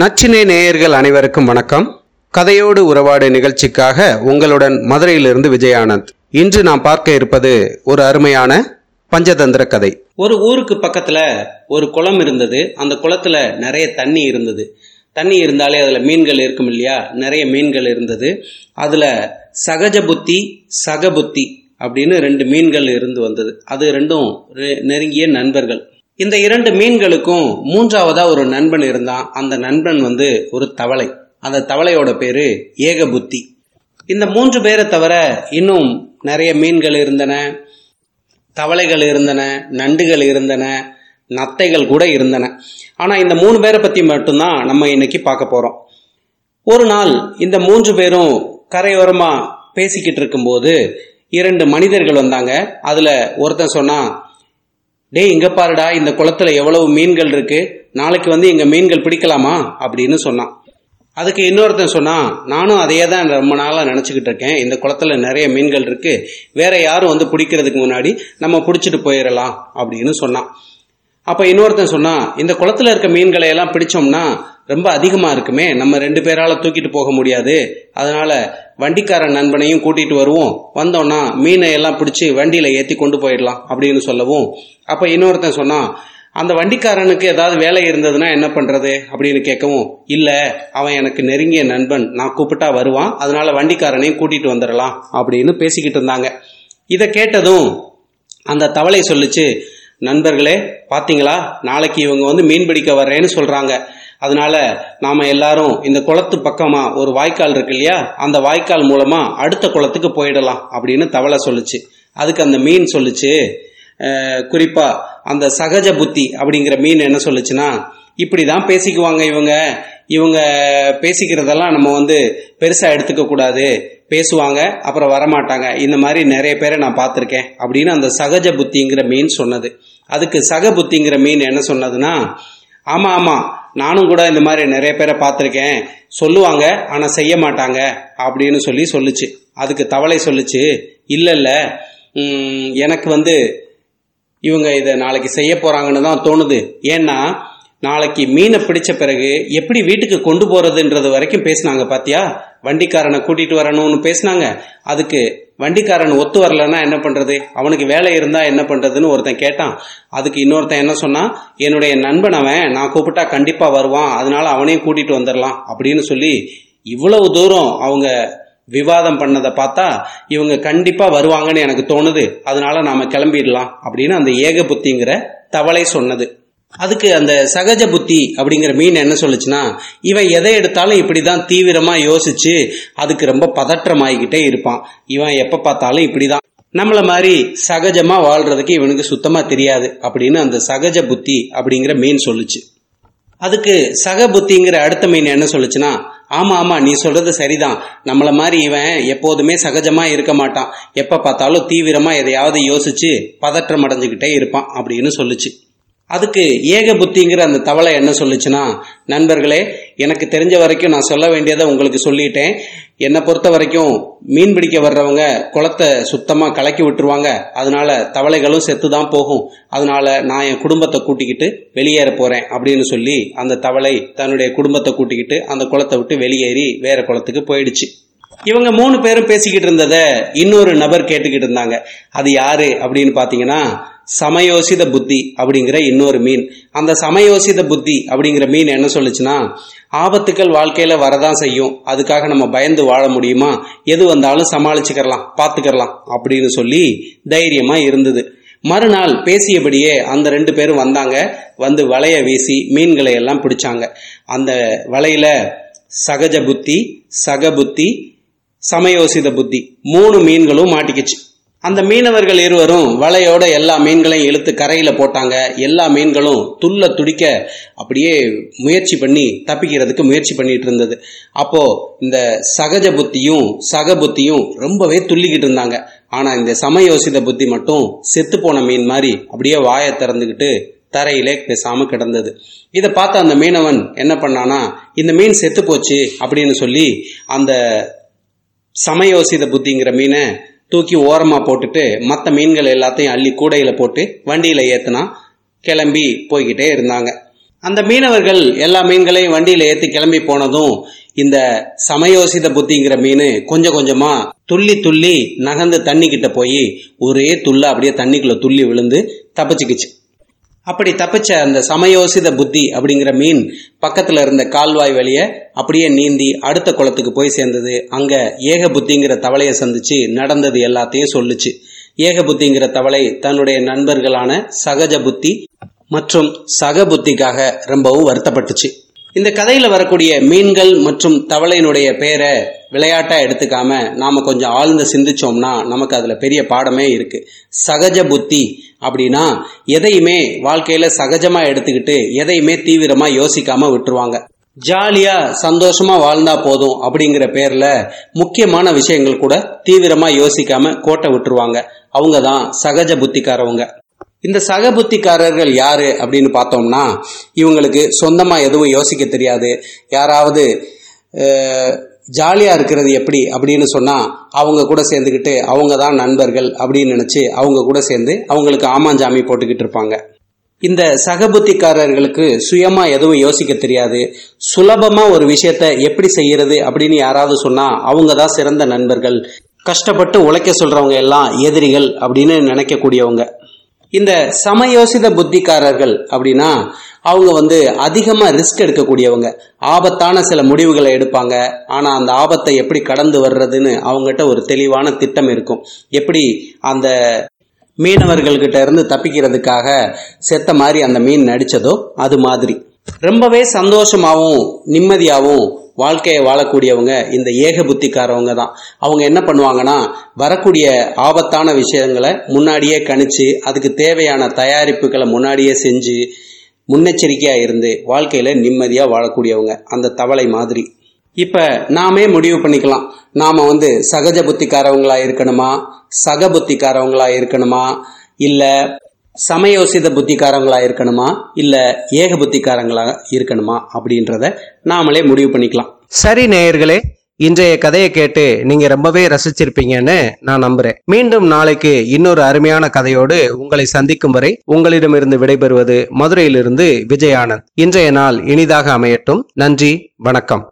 நச்சினை நேயர்கள் அனைவருக்கும் வணக்கம். கதையோடு உறவாடு நிகழ்ச்சிக்காக உங்களுடன் மதுரையிலிருந்து விஜயானந்த். இன்று நாம் பார்க்க இருப்பது ஒரு அருமையான பஞ்சதந்திர கதை. ஒரு ஊருக்கு பக்கத்துல ஒரு குளம் இருந்தது. அந்த குளத்துல நிறைய தண்ணி இருந்தது. தண்ணி இருந்தாலே அதுல மீன்கள் இருக்கும் இல்லையா? நிறைய மீன்கள் இருந்தது. அதுல சகஜ புத்தி சகபுத்தி அப்படின்னு ரெண்டு மீன்கள் இருந்து வந்தது. அது ரெண்டும் நெருங்கிய நண்பர்கள். இந்த இரண்டு மீன்களுக்கும் மூன்றாவதா ஒரு நண்பன் இருந்தான். அந்த நண்பன் வந்து ஒரு தவளை. அந்த தவளையோட பேரு ஏக புத்தி இந்த மூன்று பேரை தவிர இன்னும் நிறைய மீன்கள் இருந்தன. தவளைகள் இருந்தன நண்டுகள் இருந்தன நத்தைகள் கூட இருந்தன. ஆனா இந்த மூணு பேரை பத்தி மட்டும்தான் நம்ம இன்னைக்கு பார்க்க போறோம். ஒரு நாள் இந்த மூன்று பேரும் கரையோரமா பேசிக்கிட்டு இருக்கும்போது இரண்டு மனிதர்கள் வந்தாங்க. அதுல ஒருத்தன் சொன்னா டேய் இங்க பாருடா இந்த குளத்துல எவ்வளவு மீன்கள் இருக்கு? நாளைக்கு வந்து எங்க மீன்கள் பிடிக்கலாமா? அப்படின்னு சொன்னான். அதுக்கு இன்னொருத்தன் சொன்னா நானும் அதையே தான் ரொம்ப நாளா நினைச்சுக்கிட்டு இருக்கேன். இந்த குளத்துல நிறைய மீன்கள் இருக்கு. வேற யாரும் வந்து பிடிக்கிறதுக்கு முன்னாடி நம்ம பிடிச்சிட்டு போயிடலாம் அப்படின்னு சொன்னான். அப்ப இன்னொருத்தன் சொன்னா இந்த குளத்துல இருக்க மீன்களை எல்லாம் பிடிச்சோம்னா ரொம்ப அதிகமாக இருக்குமே நம்ம ரெண்டு பேரால் தூக்கிட்டு போக முடியாது. அதனால் வண்டிக்காரன் நண்பனையும் கூட்டிகிட்டு வருவோம். வந்தோன்னா மீனை எல்லாம் பிடிச்சி வண்டியில் ஏற்றி கொண்டு போயிடலாம் அப்படின்னு சொல்லவும். அப்போ இன்னொருத்தன் சொன்னான் அந்த வண்டிக்காரனுக்கு ஏதாவது வேலை இருந்ததுன்னா என்ன பண்ணுறது அப்படின்னு கேட்கவும் இல்லை அவன் எனக்கு நெருங்கிய நண்பன். நான் கூப்பிட்டா வருவான். அதனால வண்டிக்காரனையும் கூட்டிகிட்டு வந்துடலாம். அப்படின்னு பேசிக்கிட்டு இருந்தாங்க. இதை கேட்டதும் அந்த தவளை சொல்லுச்சு நண்பர்களே பார்த்தீங்களா நாளைக்கு இவங்க வந்து மீன் பிடிக்க வர்றேன்னு சொல்கிறாங்க அதனால நாம எல்லாரும் இந்த குளத்து பக்கமா ஒரு வாய்க்கால் இருக்கு இல்லையா? அந்த வாய்க்கால் மூலமா அடுத்த குளத்துக்கு போயிடலாம் அப்படின்னு தவளை சொல்லுச்சு. அதுக்கு அந்த மீன் சொல்லுச்சு. குறிப்பா அந்த சகஜ புத்தி அப்படிங்கிற மீன் என்ன சொல்லுச்சுன்னா இப்படிதான் பேசிக்குவாங்க இவங்க. இவங்க பேசிக்கிறதெல்லாம் நம்ம வந்து பெருசா எடுத்துக்க கூடாது. பேசுவாங்க அப்புறம் வரமாட்டாங்க. இந்த மாதிரி நிறைய பேரை நான் பார்த்துருக்கேன் அப்படின்னு அந்த சகஜ புத்திங்கிற மீன் சொன்னது. அதுக்கு சக புத்திங்கிற மீன் என்ன சொன்னதுன்னா ஆமா ஆமா நானும் கூட இந்த மாதிரி நிறைய பேரை பார்த்துருக்கேன். சொல்லுவாங்க ஆனால் செய்ய மாட்டாங்க அப்படின்னு சொல்லி சொல்லுச்சு. அதுக்கு தவளை சொல்லுச்சு. இல்லை இல்லை. எனக்கு வந்து இவங்க இதை நாளைக்கு செய்ய போகிறாங்கன்னு தான் தோணுது. ஏன்னா நாளைக்கு மீனை பிடிச்ச பிறகு எப்படி வீட்டுக்கு கொண்டு போறதுன்றது வரைக்கும் பேசினாங்க பாத்தியா? வண்டிக்காரனை கூட்டிட்டு வரணும்னு பேசினாங்க. அதுக்கு வண்டிக்காரன் ஒத்து வரலன்னா என்ன பண்றது? அவனுக்கு வேலை இருந்தா என்ன பண்றதுன்னு ஒருத்தன் கேட்டான். அதுக்கு இன்னொருத்தன் என்ன சொன்னா என்னுடைய நண்பன் அவன். நான் கூப்பிட்டா கண்டிப்பா வருவான். அதனால அவனையும் கூட்டிட்டு வந்துடலாம். அப்படின்னு சொல்லி இவ்வளவு தூரம் அவங்க விவாதம் பண்ணதை பார்த்தா இவங்க கண்டிப்பா வருவாங்கன்னு எனக்கு தோணுது. அதனால நாம கிளம்பிடலாம். அப்படின்னு அந்த ஏக புத்திங்கிற தவளை சொன்னது. அதுக்கு அந்த சகஜ புத்தி அப்படிங்கிற மீன் என்ன சொல்லுச்சுன்னா இவன் எதை எடுத்தாலும் இப்படிதான் தீவிரமா யோசிச்சு அதுக்கு ரொம்ப பதற்றமாகிக்கிட்டே இருப்பான். இவன் எப்ப பார்த்தாலும் இப்படிதான். நம்மள மாதிரி சகஜமா வாழ்றதுக்கு இவனுக்கு சுத்தமா தெரியாது அப்படின்னு அந்த சகஜ புத்தி அப்படிங்கிற மீன் சொல்லுச்சு. அதுக்கு சக புத்திங்கிற அடுத்த மீன் என்ன சொல்லுச்சுன்னா ஆமா ஆமா நீ சொல்றது சரிதான். நம்மள மாதிரி இவன் எப்போதுமே சகஜமா இருக்க மாட்டான். எப்ப பார்த்தாலும் தீவிரமா எதையாவது யோசிச்சு பதற்றம் அடைஞ்சுக்கிட்டே இருப்பான் அப்படின்னு சொல்லுச்சு. அதுக்கு ஏக புத்திங்கிற அந்த தவளை என்ன சொல்லுச்சுன்னா நண்பர்களே எனக்கு தெரிஞ்ச வரைக்கும் நான் சொல்ல வேண்டியதை உங்களுக்கு சொல்லிட்டேன். என்னை பொறுத்த வரைக்கும் மீன் பிடிக்க வர்றவங்க குளத்தை சுத்தமாக கலக்கி விட்டுருவாங்க. அதனால தவளைகளும் செத்து தான் போகும். அதனால நான் என் குடும்பத்தை கூட்டிக்கிட்டு வெளியேற போறேன் அப்படின்னு சொல்லி அந்த தவளை தன்னுடைய குடும்பத்தை கூட்டிக்கிட்டு அந்த குளத்தை விட்டு வெளியேறி வேற குளத்துக்கு போயிடுச்சு. இவங்க மூணு பேரும் பேசிக்கிட்டு இருந்ததை இன்னொரு நபர் கேட்டுக்கிட்டு இருந்தாங்க. அது யாரு? அப்படின்னு பார்த்தீங்கன்னா சமயோசித புத்தி அப்படிங்கிற இன்னொரு மீன். அந்த சமயோசித புத்தி அப்படிங்கிற மீன் என்ன சொல்லுச்சுன்னா ஆபத்துக்கள் வாழ்க்கையில வரதான் செய்யும். அதுக்காக நம்ம பயந்து வாழ முடியுமா? எது வந்தாலும் சமாளிச்சுக்கலாம் பார்த்துக்கிறலாம் அப்படின்னு சொல்லி தைரியமா இருந்தது. மறுநாள் பேசியபடியே அந்த ரெண்டு பேரும் வந்தாங்க. வந்து வலைய வீசி மீன்களை எல்லாம் பிடிச்சாங்க. அந்த வலையில சகஜ புத்தி சக புத்தி சமயோசித புத்தி மூணு மீன்களும் மாட்டிக்கிச்சு. அந்த மீனவர்கள் இருவரும் வலையோட எல்லா மீன்களையும் இழுத்து கரையில போட்டாங்க. எல்லா மீன்களும் துள்ள துடிக்க அப்படியே முயற்சி பண்ணி தப்பிக்கிறதுக்கு முயற்சி பண்ணிட்டு இருந்தது. அப்போ இந்த சகஜ புத்தியும் சக புத்தியும் ரொம்பவே துள்ளிக்கிட்டு இருந்தாங்க. ஆனா இந்த சமயோசித புத்தி மட்டும் செத்து போன மீன் மாதிரி அப்படியே வாயை திறந்துக்கிட்டு தரையிலே பேசாம கிடந்தது. இதை பார்த்த அந்த மீனவன் என்ன பண்ணானா இந்த மீன் செத்து போச்சு அப்படின்னு சொல்லி அந்த சமயோசித புத்திங்கிற மீனை தூக்கி ஓரமா போட்டுட்டு மற்ற மீன்கள் எல்லாத்தையும் அள்ளி கூடையில போட்டு வண்டியில ஏத்துனா கிளம்பி போய்கிட்டே இருந்தாங்க. அந்த மீனவர்கள் எல்லா மீன்களையும் வண்டியில ஏத்தி கிளம்பி போனதும் இந்த சமயோசித புத்திங்கிற மீன் கொஞ்சம் கொஞ்சமா துள்ளி துள்ளி நகர்ந்து தண்ணி கிட்ட போய் ஒரே துள்ள அப்படியே தண்ணிக்குள்ள துள்ளி விழுந்து தப்பிச்சுக்குச்சு. அப்படி தப்பிச்ச அந்த சமயோசித புத்தி அப்படிங்கிற மீன் பக்கத்துல இருந்த கால்வாய் வழிய அப்படியே நீந்தி அடுத்த குளத்துக்கு போய் சேர்ந்தது. அங்க ஏக புத்திங்கிற தவளையை சந்திச்சு நடந்தது எல்லாத்தையும் சொல்லுச்சு. ஏக புத்திங்கிற தவளை தன்னுடைய நண்பர்களான சகஜ புத்தி மற்றும் சக புத்திக்காக ரொம்பவும் வருத்தப்பட்டுச்சு. இந்த கதையில வரக்கூடிய மீன்கள் மற்றும் தவளையினுடைய பேரை விளையாட்டா எடுத்துக்காம நாம கொஞ்சம் ஆழ்ந்து சிந்திச்சோம்னா நமக்கு அதுல பெரிய பாடமே இருக்கு. சகஜ புத்தி அப்படின்னா எதையுமே வாழ்க்கையில சகஜமா எடுத்துக்கிட்டு எதையுமே தீவிரமா யோசிக்காம விட்டுருவாங்க. ஜாலியா சந்தோஷமா வாழ்ந்தா போதும் அப்படிங்கிற பேர்ல முக்கியமான விஷயங்கள் கூட தீவிரமா யோசிக்காம கோட்டை விட்டுருவாங்க. அவங்க தான் சகஜ புத்திக்காரவங்க. இந்த சக புத்திக்காரர்கள் யாரு அப்படின்னு பார்த்தோம்னா இவங்களுக்கு சொந்தமா எதுவும் யோசிக்க தெரியாது. யாராவது ஜாலியா இருக்கிறது எப்படி அப்படின்னு சொன்னா அவங்க கூட சேர்ந்துக்கிட்டு அவங்க தான் நண்பர்கள் அப்படின்னு நினைச்சு அவங்க கூட சேர்ந்து அவங்களுக்கு ஆமாஞ்சாமி போட்டுக்கிட்டு இருப்பாங்க. இந்த சகபுத்திக்காரர்களுக்கு சுயமா எதுவும் யோசிக்க தெரியாது. சுலபமா ஒரு விஷயத்த எப்படி செய்யறது அப்படின்னு யாராவது சொன்னா அவங்க தான் சிறந்த நண்பர்கள். கஷ்டப்பட்டு உழைக்க சொல்றவங்க எல்லாம் எதிரிகள் அப்படின்னு நினைக்கக்கூடியவங்க. இந்த சமயோசித புத்திக்காரர்கள் அப்படின்னா அவங்க வந்து அதிகமா ரிஸ்க் எடுக்கக்கூடியவங்க. ஆபத்தான சில முடிவுகளை எடுப்பாங்க. ஆனா அந்த ஆபத்தை எப்படி கடந்து வர்றதுன்னு அவங்ககிட்ட ஒரு தெளிவான திட்டம் இருக்கும். எப்படி அந்த மீனவர்கள்கிட்ட இருந்து தப்பிக்கிறதுக்காக செத்த மாதிரி அந்த மீன் நடிச்சதோ அது மாதிரி. ரொம்பவே சந்தோஷமாகவும் நிம்மதியாகவும் வாழ்க்கையை வாழக்கூடியவங்க இந்த ஏக புத்திக்காரவங்க தான். அவங்க என்ன பண்ணுவாங்கன்னா வரக்கூடிய ஆபத்தான விஷயங்களை முன்னாடியே கணிச்சு அதுக்கு தேவையான தயாரிப்புகளை முன்னாடியே செஞ்சு முன்னெச்சரிக்கையாக இருந்து வாழ்க்கையில் நிம்மதியாக வாழக்கூடியவங்க. அந்த தவளை மாதிரி. இப்போ நாமே முடிவு பண்ணிக்கலாம். நாம் வந்து சகஜ புத்திக்காரவங்களா இருக்கணுமா? சக புத்திக்காரவங்களா இருக்கணுமா? இல்லை சமயோசித புத்திக்காரங்களா இருக்கணுமா? இல்ல ஏக புத்திக்காரங்களா இருக்கணுமா? அப்படின்றத நாமளே முடிவு பண்ணிக்கலாம். சரி நேயர்களே இன்றைய கதையை கேட்டு நீங்க ரொம்பவே ரசிச்சிருப்பீங்கன்னு நான் நம்புறேன். மீண்டும் நாளைக்கு இன்னொரு அருமையான கதையோடு உங்களை சந்திக்கும் வரை உங்களிடமிருந்து விடைபெறுவது மதுரையிலிருந்து விஜயானந்த். இன்றைய நாள் இனிதாக அமையட்டும். நன்றி வணக்கம்.